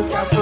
Thank you.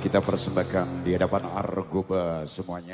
Kita persembahkan di hadapan Argoba semuanya.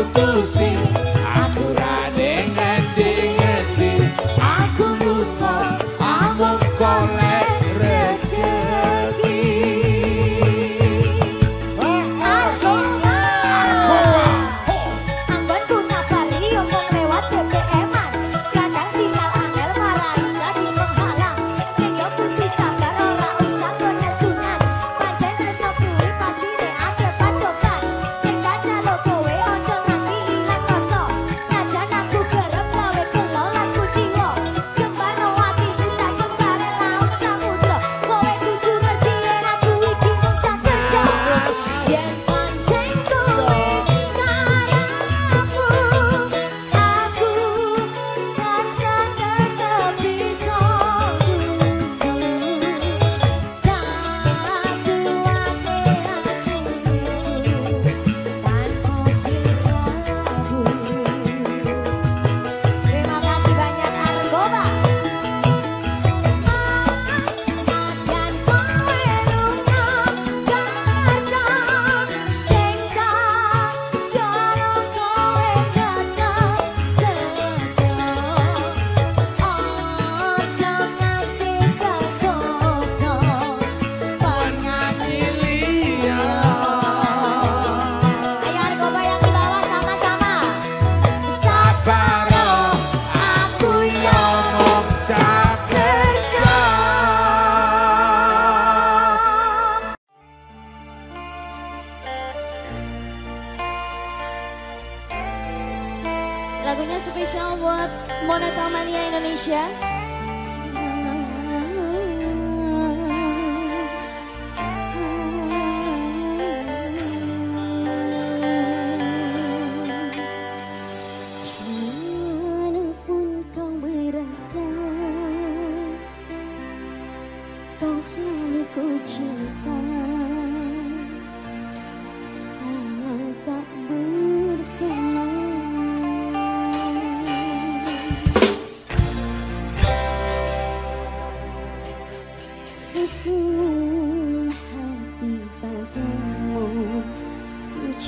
putusin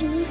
you.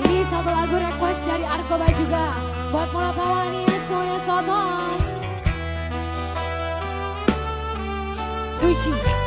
Ini satu lagu request dari Arkoba juga. Buat Molotawani semuanya selamat malam. Kucing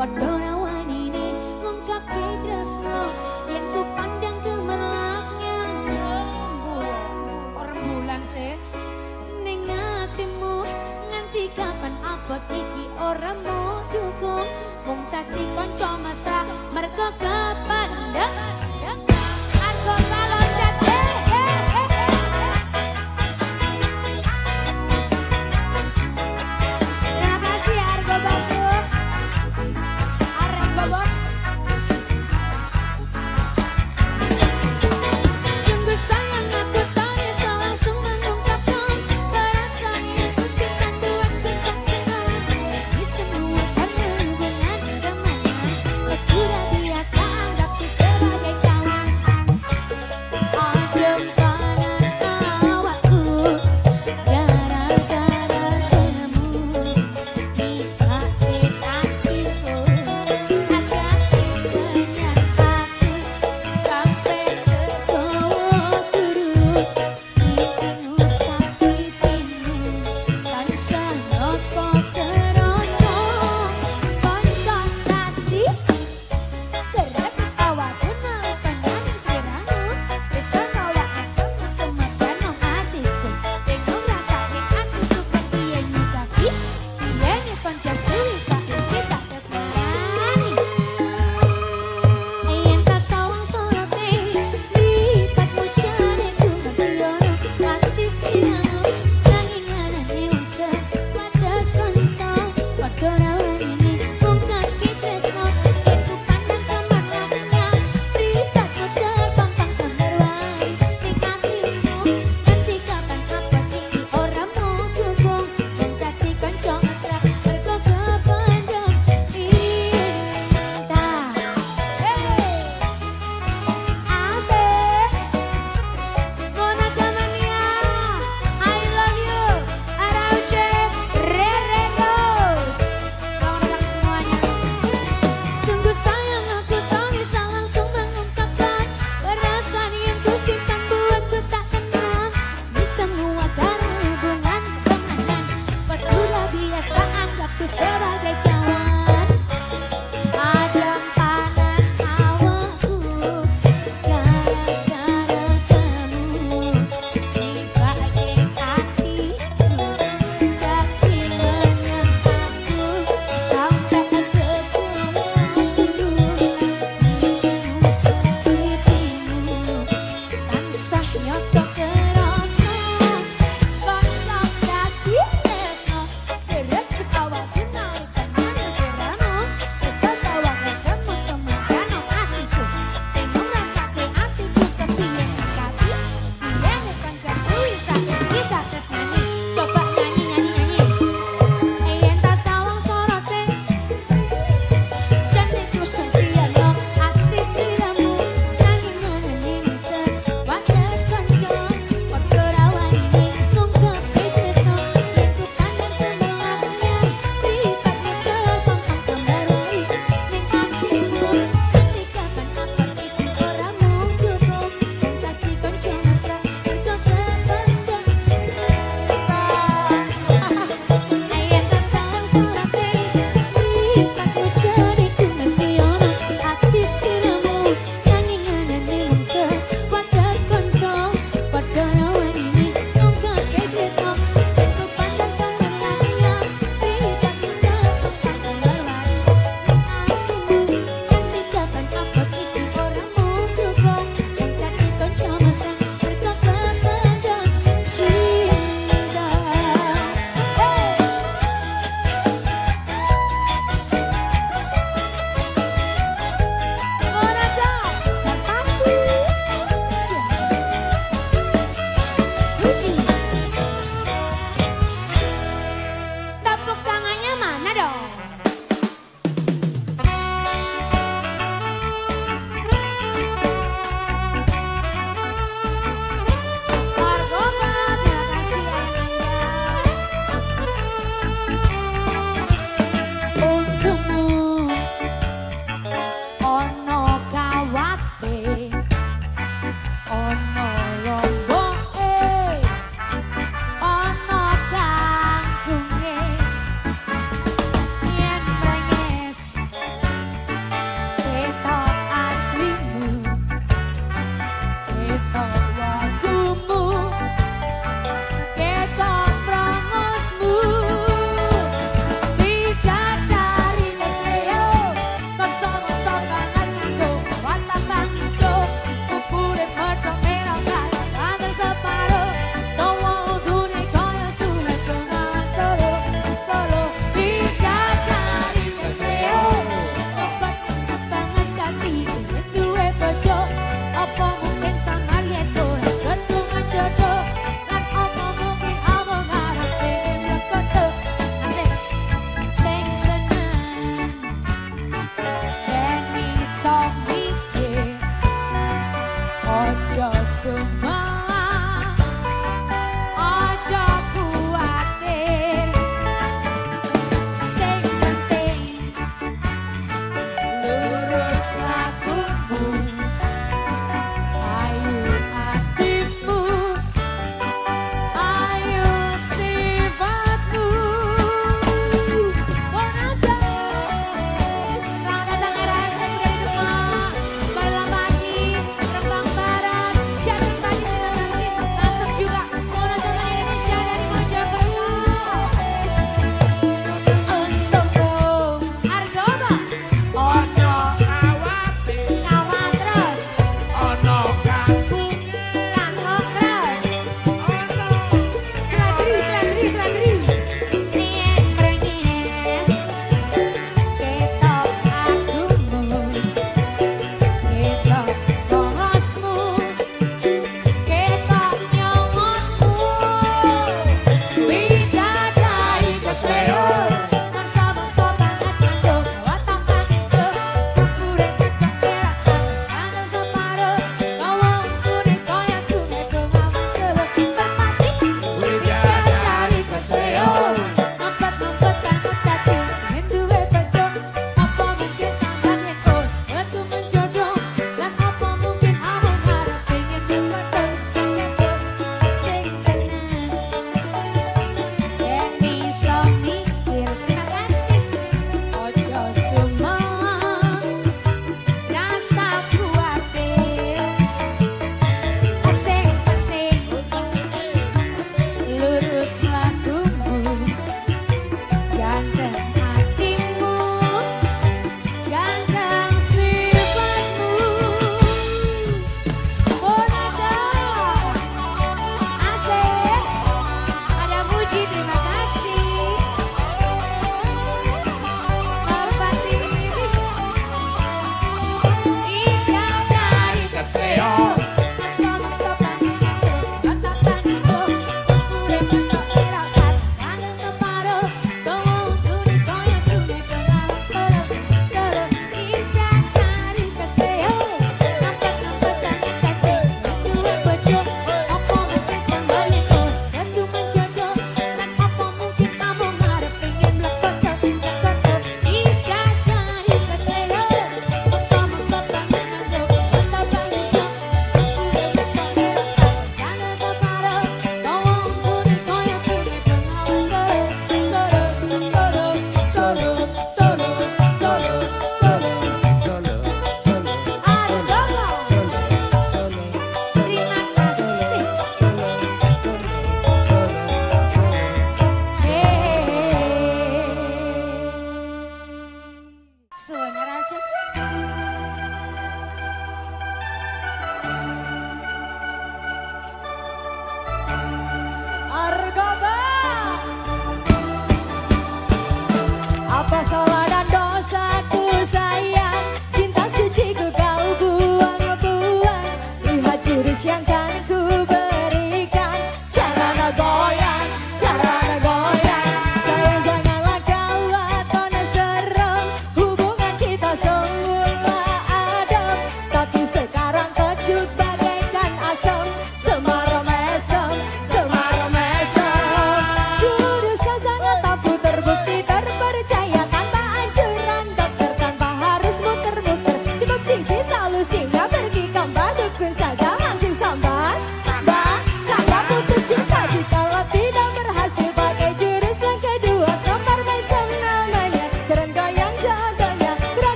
But don't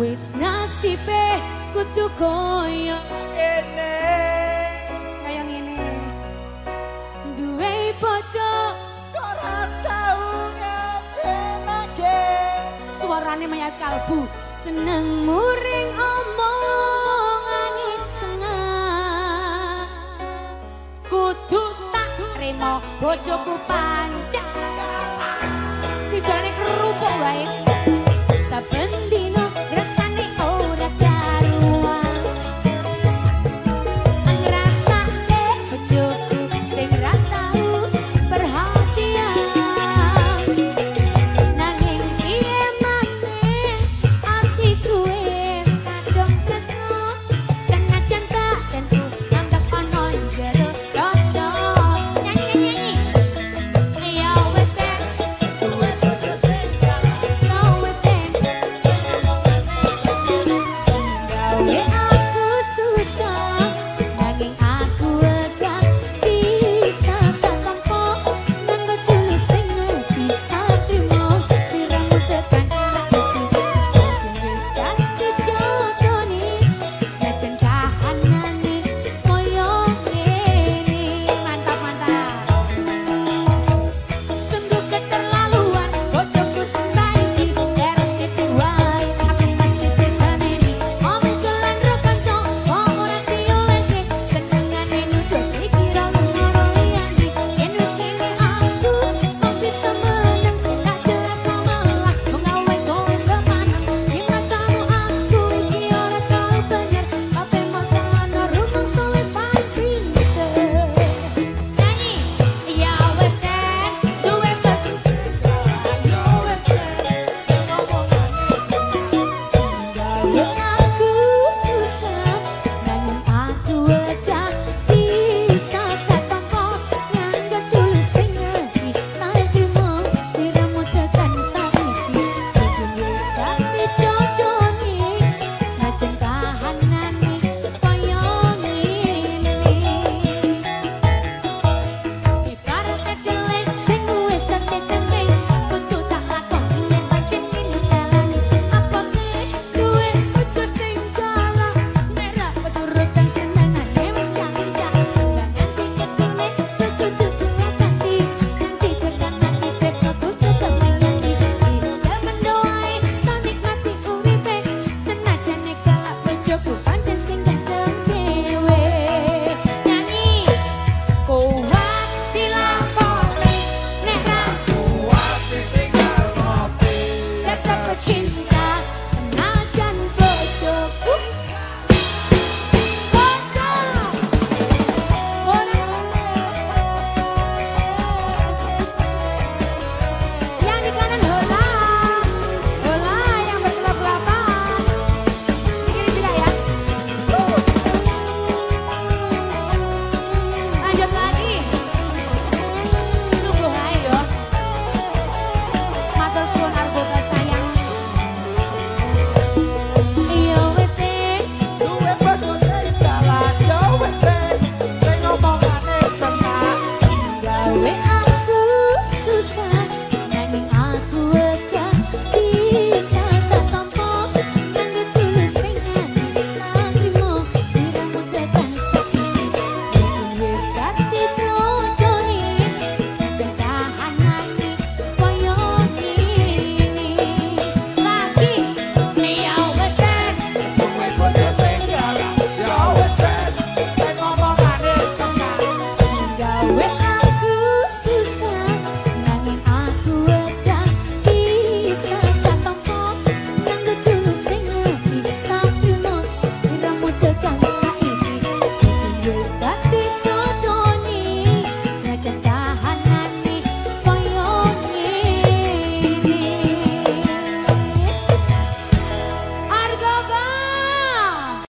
Wis nasibe kudu koyo. Ngene. Kaya ngene. Duwe bojo. Ora tau ngepenake Suarane mayat kalbu. Seneng muring omongan sengah Kudu tak reno bojoku pancen Dijane kerupuk wae. Saben